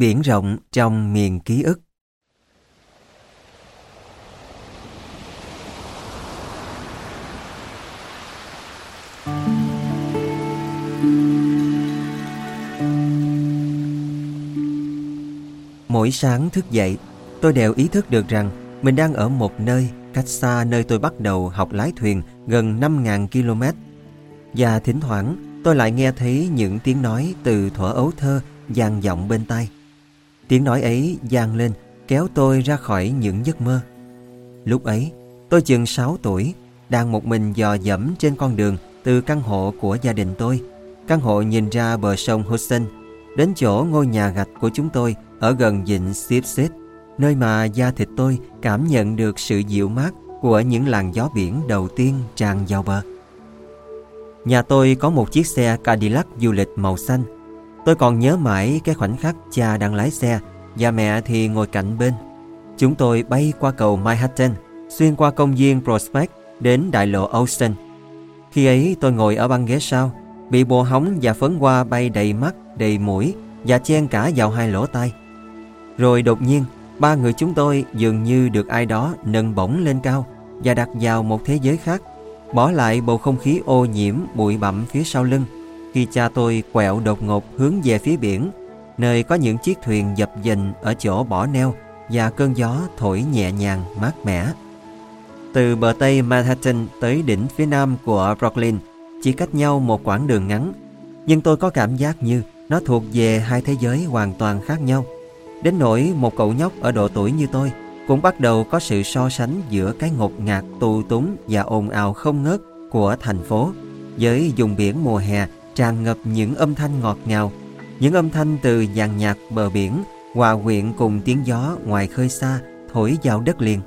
Biển rộng trong miền ký ức Mỗi sáng thức dậy, tôi đều ý thức được rằng mình đang ở một nơi cách xa nơi tôi bắt đầu học lái thuyền gần 5.000 km. Và thỉnh thoảng tôi lại nghe thấy những tiếng nói từ thuở ấu thơ vang vọng bên tai. Tiếng nói ấy vang lên kéo tôi ra khỏi những giấc mơ. Lúc ấy, tôi chừng 6 tuổi, đang một mình dò dẫm trên con đường từ căn hộ của gia đình tôi. Căn hộ nhìn ra bờ sông Hudson, đến chỗ ngôi nhà gạch của chúng tôi ở gần vịnh Sipsit, nơi mà da thịt tôi cảm nhận được sự dịu mát của những làn gió biển đầu tiên tràn vào bờ. Nhà tôi có một chiếc xe Cadillac du lịch màu xanh. Tôi còn nhớ mãi cái khoảnh khắc cha đang lái xe và mẹ thì ngồi cạnh bên. Chúng tôi bay qua cầu Manhattan, xuyên qua công viên Prospect đến đại lộ Austin. Khi ấy tôi ngồi ở băng ghế sau, bị bồ hóng và phấn hoa bay đầy mắt, đầy mũi và chen cả vào hai lỗ tai. Rồi đột nhiên, ba người chúng tôi dường như được ai đó nâng bổng lên cao và đặt vào một thế giới khác, bỏ lại bầu không khí ô nhiễm bụi bặm phía sau lưng khi cha tôi quẹo đột ngột hướng về phía biển, nơi có những chiếc thuyền dập dình ở chỗ bỏ neo và cơn gió thổi nhẹ nhàng mát mẻ. Từ bờ Tây Manhattan tới đỉnh phía nam của Brooklyn chỉ cách nhau một quãng đường ngắn, nhưng tôi có cảm giác như nó thuộc về hai thế giới hoàn toàn khác nhau. Đến nỗi một cậu nhóc ở độ tuổi như tôi cũng bắt đầu có sự so sánh giữa cái ngột ngạt tù túng và ồn ào không ngớt của thành phố với vùng biển mùa hè tràn ngập những âm thanh ngọt ngào, những âm thanh từ dàn nhạc bờ biển hòa quyện cùng tiếng gió ngoài khơi xa thổi vào đất liền.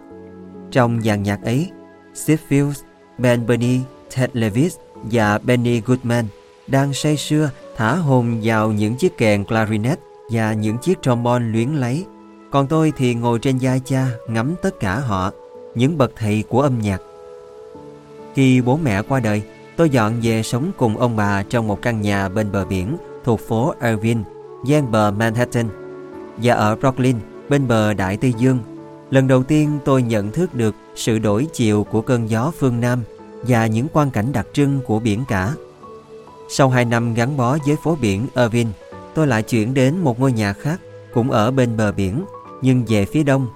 Trong dàn nhạc ấy, Steve Fields, Ben Burney, Ted Levis và Benny Goodman đang say sưa thả hồn vào những chiếc kèn clarinet và những chiếc trombone luyến lấy. Còn tôi thì ngồi trên vai cha ngắm tất cả họ, những bậc thầy của âm nhạc. Khi bố mẹ qua đời, tôi dọn về sống cùng ông bà trong một căn nhà bên bờ biển thuộc phố Irvine, gian bờ Manhattan. Và ở Brooklyn, bên bờ Đại Tây Dương, lần đầu tiên tôi nhận thức được sự đổi chiều của cơn gió phương Nam và những quang cảnh đặc trưng của biển cả. Sau hai năm gắn bó với phố biển Irvine, tôi lại chuyển đến một ngôi nhà khác, cũng ở bên bờ biển, nhưng về phía đông,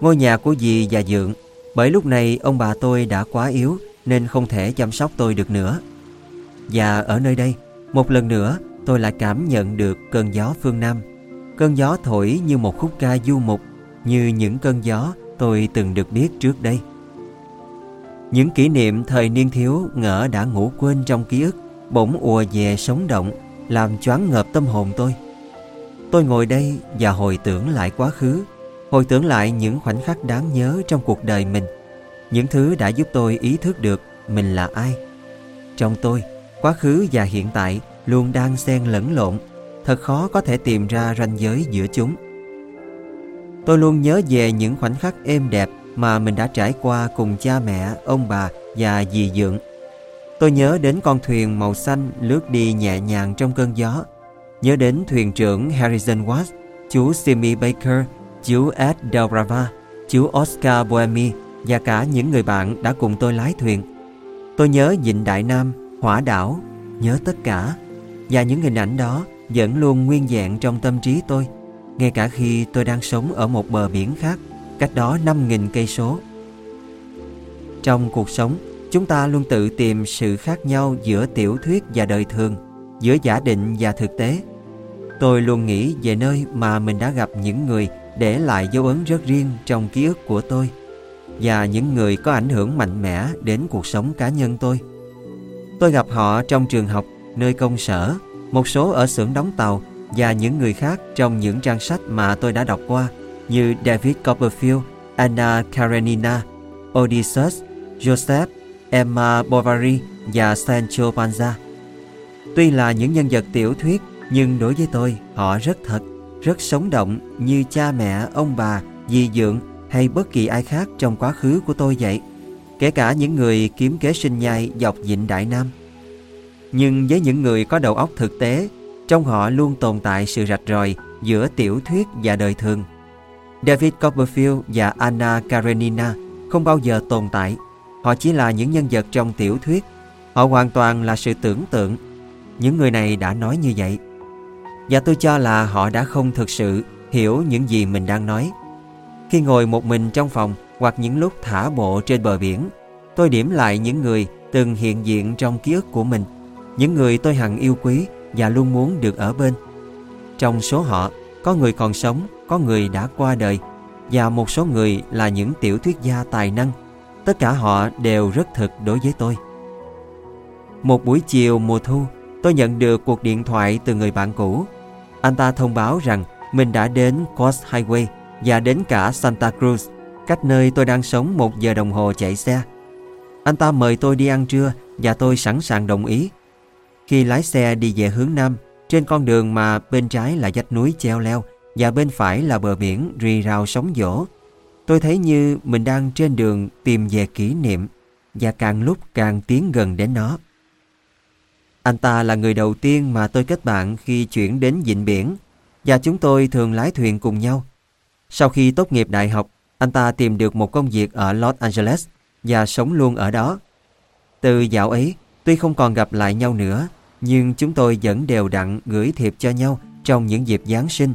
ngôi nhà của dì và dượng. Bởi lúc này ông bà tôi đã quá yếu nên không thể chăm sóc tôi được nữa. Và ở nơi đây, một lần nữa tôi lại cảm nhận được cơn gió phương Nam. Cơn gió thổi như một khúc ca du mục, như những cơn gió tôi từng được biết trước đây. Những kỷ niệm thời niên thiếu ngỡ đã ngủ quên trong ký ức bỗng ùa về sống động làm choáng ngợp tâm hồn tôi. Tôi ngồi đây và hồi tưởng lại quá khứ, hồi tưởng lại những khoảnh khắc đáng nhớ trong cuộc đời mình, những thứ đã giúp tôi ý thức được mình là ai. Trong tôi, quá khứ và hiện tại luôn đang xen lẫn lộn, thật khó có thể tìm ra ranh giới giữa chúng. Tôi luôn nhớ về những khoảnh khắc êm đẹp mà mình đã trải qua cùng cha mẹ, ông bà và dì dượng Tôi nhớ đến con thuyền màu xanh lướt đi nhẹ nhàng trong cơn gió. Nhớ đến thuyền trưởng Harrison Watts, chú Simi Baker, chú Ed Del chú Oscar Boemi và cả những người bạn đã cùng tôi lái thuyền. Tôi nhớ Vịnh Đại Nam, Hỏa Đảo, nhớ tất cả. Và những hình ảnh đó vẫn luôn nguyên vẹn trong tâm trí tôi, ngay cả khi tôi đang sống ở một bờ biển khác, cách đó 5.000 cây số. Trong cuộc sống, Chúng ta luôn tự tìm sự khác nhau giữa tiểu thuyết và đời thường, giữa giả định và thực tế. Tôi luôn nghĩ về nơi mà mình đã gặp những người để lại dấu ấn rất riêng trong ký ức của tôi và những người có ảnh hưởng mạnh mẽ đến cuộc sống cá nhân tôi. Tôi gặp họ trong trường học, nơi công sở, một số ở xưởng đóng tàu và những người khác trong những trang sách mà tôi đã đọc qua như David Copperfield, Anna Karenina, Odysseus, Joseph Emma Bovary và Sancho Panza. Tuy là những nhân vật tiểu thuyết, nhưng đối với tôi, họ rất thật, rất sống động như cha mẹ, ông bà, dì dượng hay bất kỳ ai khác trong quá khứ của tôi vậy. Kể cả những người kiếm kế sinh nhai dọc vịnh Đại Nam. Nhưng với những người có đầu óc thực tế, trong họ luôn tồn tại sự rạch ròi giữa tiểu thuyết và đời thường. David Copperfield và Anna Karenina không bao giờ tồn tại. Họ chỉ là những nhân vật trong tiểu thuyết. Họ hoàn toàn là sự tưởng tượng. Những người này đã nói như vậy. Và tôi cho là họ đã không thực sự hiểu những gì mình đang nói. Khi ngồi một mình trong phòng hoặc những lúc thả bộ trên bờ biển, tôi điểm lại những người từng hiện diện trong ký ức của mình, những người tôi hằng yêu quý và luôn muốn được ở bên. Trong số họ, có người còn sống, có người đã qua đời và một số người là những tiểu thuyết gia tài năng. Tất cả họ đều rất thực đối với tôi. Một buổi chiều mùa thu, tôi nhận được cuộc điện thoại từ người bạn cũ. Anh ta thông báo rằng mình đã đến Coast Highway và đến cả Santa Cruz, cách nơi tôi đang sống một giờ đồng hồ chạy xe. Anh ta mời tôi đi ăn trưa và tôi sẵn sàng đồng ý. Khi lái xe đi về hướng Nam, trên con đường mà bên trái là dách núi treo leo và bên phải là bờ biển rì rào sóng dỗ, tôi thấy như mình đang trên đường tìm về kỷ niệm và càng lúc càng tiến gần đến nó. Anh ta là người đầu tiên mà tôi kết bạn khi chuyển đến vịnh biển và chúng tôi thường lái thuyền cùng nhau. Sau khi tốt nghiệp đại học, anh ta tìm được một công việc ở Los Angeles và sống luôn ở đó. Từ dạo ấy, tuy không còn gặp lại nhau nữa, nhưng chúng tôi vẫn đều đặn gửi thiệp cho nhau trong những dịp Giáng sinh.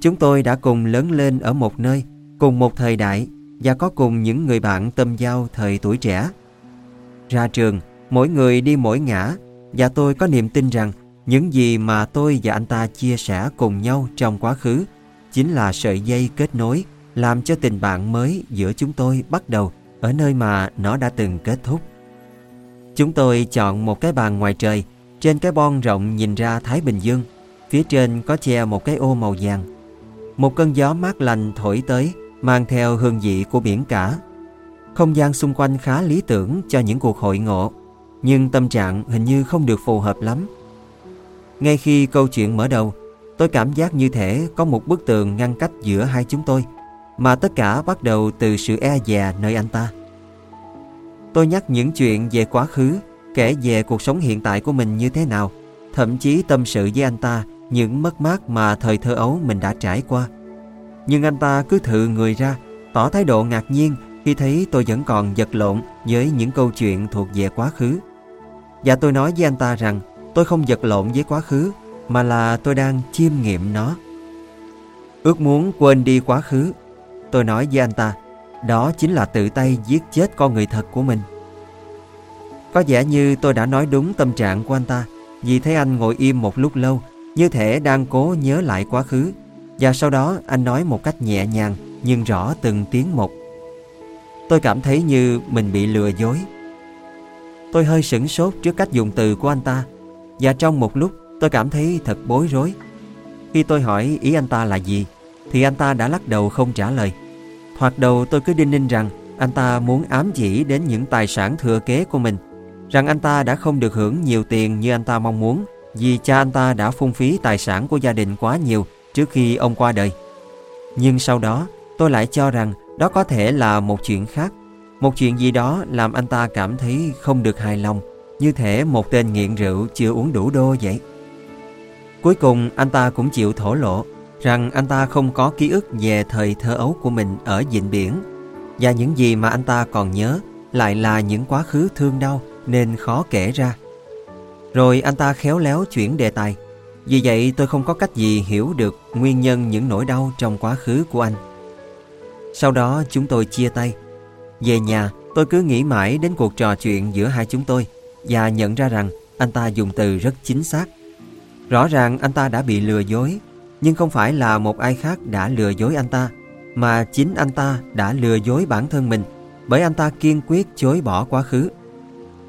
Chúng tôi đã cùng lớn lên ở một nơi, cùng một thời đại và có cùng những người bạn tâm giao thời tuổi trẻ. Ra trường, mỗi người đi mỗi ngã và tôi có niềm tin rằng những gì mà tôi và anh ta chia sẻ cùng nhau trong quá khứ chính là sợi dây kết nối làm cho tình bạn mới giữa chúng tôi bắt đầu ở nơi mà nó đã từng kết thúc. Chúng tôi chọn một cái bàn ngoài trời, trên cái bon rộng nhìn ra Thái Bình Dương, phía trên có che một cái ô màu vàng. Một cơn gió mát lành thổi tới, mang theo hương vị của biển cả. Không gian xung quanh khá lý tưởng cho những cuộc hội ngộ, nhưng tâm trạng hình như không được phù hợp lắm. Ngay khi câu chuyện mở đầu, tôi cảm giác như thể có một bức tường ngăn cách giữa hai chúng tôi – mà tất cả bắt đầu từ sự e dè nơi anh ta. Tôi nhắc những chuyện về quá khứ, kể về cuộc sống hiện tại của mình như thế nào, thậm chí tâm sự với anh ta những mất mát mà thời thơ ấu mình đã trải qua. Nhưng anh ta cứ thự người ra, tỏ thái độ ngạc nhiên khi thấy tôi vẫn còn vật lộn với những câu chuyện thuộc về quá khứ. Và tôi nói với anh ta rằng tôi không vật lộn với quá khứ, mà là tôi đang chiêm nghiệm nó. Ước muốn quên đi quá khứ Tôi nói với anh ta, đó chính là tự tay giết chết con người thật của mình. Có vẻ như tôi đã nói đúng tâm trạng của anh ta, vì thấy anh ngồi im một lúc lâu, như thể đang cố nhớ lại quá khứ. Và sau đó anh nói một cách nhẹ nhàng, nhưng rõ từng tiếng một. Tôi cảm thấy như mình bị lừa dối. Tôi hơi sửng sốt trước cách dùng từ của anh ta, và trong một lúc tôi cảm thấy thật bối rối. Khi tôi hỏi ý anh ta là gì, thì anh ta đã lắc đầu không trả lời. Thoạt đầu tôi cứ đinh ninh rằng anh ta muốn ám chỉ đến những tài sản thừa kế của mình, rằng anh ta đã không được hưởng nhiều tiền như anh ta mong muốn vì cha anh ta đã phung phí tài sản của gia đình quá nhiều trước khi ông qua đời. Nhưng sau đó tôi lại cho rằng đó có thể là một chuyện khác, một chuyện gì đó làm anh ta cảm thấy không được hài lòng, như thể một tên nghiện rượu chưa uống đủ đô vậy. Cuối cùng, anh ta cũng chịu thổ lộ rằng anh ta không có ký ức về thời thơ ấu của mình ở dịnh biển và những gì mà anh ta còn nhớ lại là những quá khứ thương đau nên khó kể ra. Rồi anh ta khéo léo chuyển đề tài. Vì vậy, tôi không có cách gì hiểu được nguyên nhân những nỗi đau trong quá khứ của anh. Sau đó, chúng tôi chia tay. Về nhà, tôi cứ nghĩ mãi đến cuộc trò chuyện giữa hai chúng tôi và nhận ra rằng anh ta dùng từ rất chính xác. Rõ ràng anh ta đã bị lừa dối nhưng không phải là một ai khác đã lừa dối anh ta, mà chính anh ta đã lừa dối bản thân mình bởi anh ta kiên quyết chối bỏ quá khứ.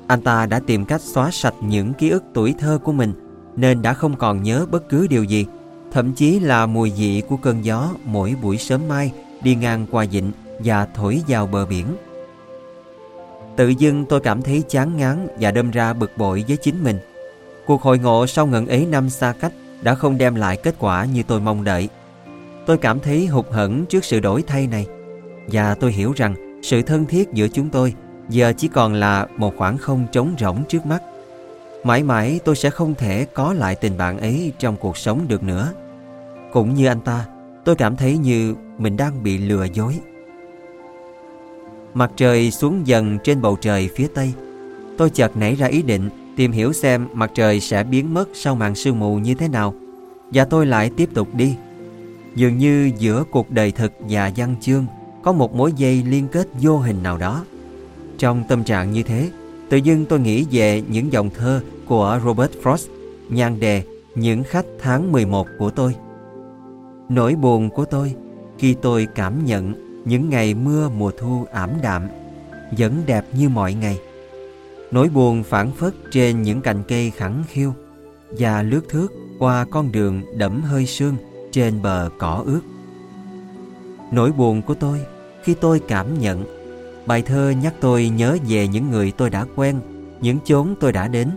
Anh ta đã tìm cách xóa sạch những ký ức tuổi thơ của mình nên đã không còn nhớ bất cứ điều gì, thậm chí là mùi vị của cơn gió mỗi buổi sớm mai đi ngang qua vịnh và thổi vào bờ biển. Tự dưng tôi cảm thấy chán ngán và đâm ra bực bội với chính mình. Cuộc hội ngộ sau ngần ấy năm xa cách đã không đem lại kết quả như tôi mong đợi. Tôi cảm thấy hụt hẫng trước sự đổi thay này và tôi hiểu rằng sự thân thiết giữa chúng tôi giờ chỉ còn là một khoảng không trống rỗng trước mắt. Mãi mãi tôi sẽ không thể có lại tình bạn ấy trong cuộc sống được nữa. Cũng như anh ta, tôi cảm thấy như mình đang bị lừa dối. Mặt trời xuống dần trên bầu trời phía tây. Tôi chợt nảy ra ý định tìm hiểu xem mặt trời sẽ biến mất sau màn sương mù như thế nào. Và tôi lại tiếp tục đi. Dường như giữa cuộc đời thực và văn chương có một mối dây liên kết vô hình nào đó. Trong tâm trạng như thế, tự dưng tôi nghĩ về những dòng thơ của Robert Frost, nhan đề Những khách tháng 11 của tôi. Nỗi buồn của tôi khi tôi cảm nhận những ngày mưa mùa thu ảm đạm vẫn đẹp như mọi ngày. Nỗi buồn phản phất trên những cành cây khẳng khiu và lướt thước qua con đường đẫm hơi sương trên bờ cỏ ướt. Nỗi buồn của tôi khi tôi cảm nhận bài thơ nhắc tôi nhớ về những người tôi đã quen, những chốn tôi đã đến.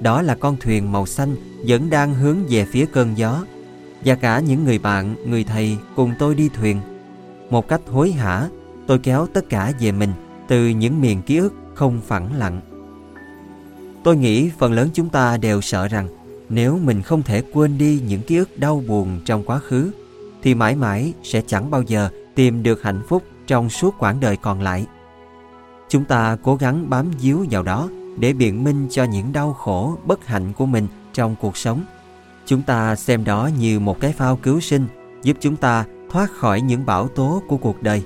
Đó là con thuyền màu xanh vẫn đang hướng về phía cơn gió và cả những người bạn, người thầy cùng tôi đi thuyền. Một cách hối hả, tôi kéo tất cả về mình từ những miền ký ức không phẳng lặng. Tôi nghĩ phần lớn chúng ta đều sợ rằng nếu mình không thể quên đi những ký ức đau buồn trong quá khứ thì mãi mãi sẽ chẳng bao giờ tìm được hạnh phúc trong suốt quãng đời còn lại. Chúng ta cố gắng bám víu vào đó để biện minh cho những đau khổ bất hạnh của mình trong cuộc sống. Chúng ta xem đó như một cái phao cứu sinh giúp chúng ta thoát khỏi những bão tố của cuộc đời.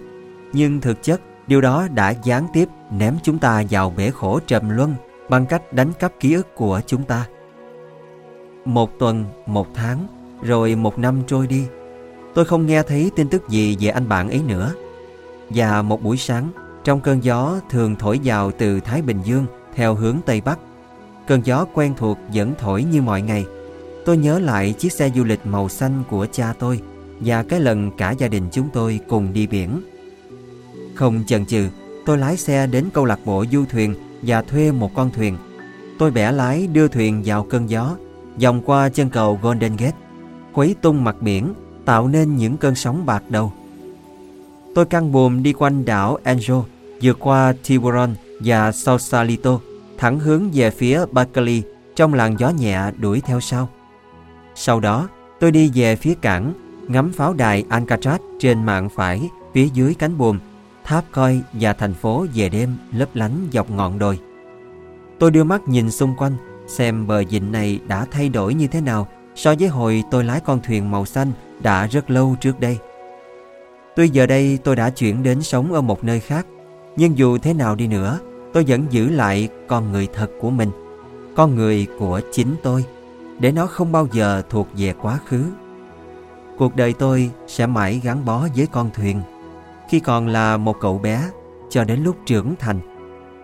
Nhưng thực chất, điều đó đã gián tiếp ném chúng ta vào bể khổ trầm luân bằng cách đánh cắp ký ức của chúng ta. Một tuần, một tháng, rồi một năm trôi đi. Tôi không nghe thấy tin tức gì về anh bạn ấy nữa. Và một buổi sáng, trong cơn gió thường thổi vào từ Thái Bình Dương theo hướng Tây Bắc. Cơn gió quen thuộc vẫn thổi như mọi ngày. Tôi nhớ lại chiếc xe du lịch màu xanh của cha tôi và cái lần cả gia đình chúng tôi cùng đi biển. Không chần chừ, tôi lái xe đến câu lạc bộ du thuyền và thuê một con thuyền. Tôi bẻ lái đưa thuyền vào cơn gió, dòng qua chân cầu Golden Gate, khuấy tung mặt biển, tạo nên những cơn sóng bạc đầu. Tôi căng buồm đi quanh đảo Angel, vượt qua Tiburon và Sausalito, thẳng hướng về phía Berkeley trong làn gió nhẹ đuổi theo sau. Sau đó, tôi đi về phía cảng, ngắm pháo đài Alcatraz trên mạng phải phía dưới cánh buồm, tháp coi và thành phố về đêm lấp lánh dọc ngọn đồi. Tôi đưa mắt nhìn xung quanh, xem bờ dịnh này đã thay đổi như thế nào so với hồi tôi lái con thuyền màu xanh đã rất lâu trước đây. Tuy giờ đây tôi đã chuyển đến sống ở một nơi khác, nhưng dù thế nào đi nữa, tôi vẫn giữ lại con người thật của mình, con người của chính tôi, để nó không bao giờ thuộc về quá khứ. Cuộc đời tôi sẽ mãi gắn bó với con thuyền, khi còn là một cậu bé cho đến lúc trưởng thành.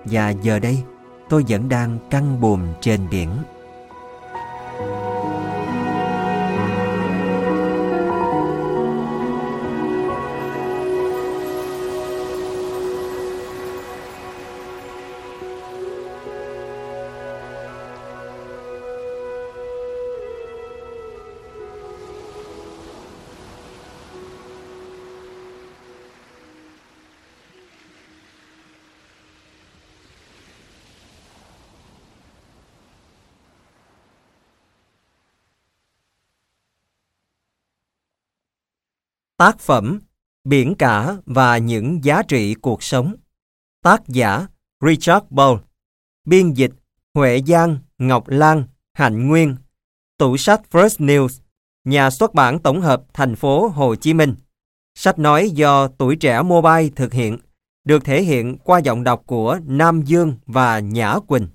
Và giờ đây, tôi vẫn đang căng buồm trên biển. Tác phẩm Biển cả và những giá trị cuộc sống. Tác giả Richard Ball Biên dịch Huệ Giang, Ngọc Lan, Hạnh Nguyên. Tủ sách First News Nhà xuất bản tổng hợp thành phố Hồ Chí Minh. Sách nói do Tuổi Trẻ Mobile thực hiện được thể hiện qua giọng đọc của Nam Dương và Nhã Quỳnh.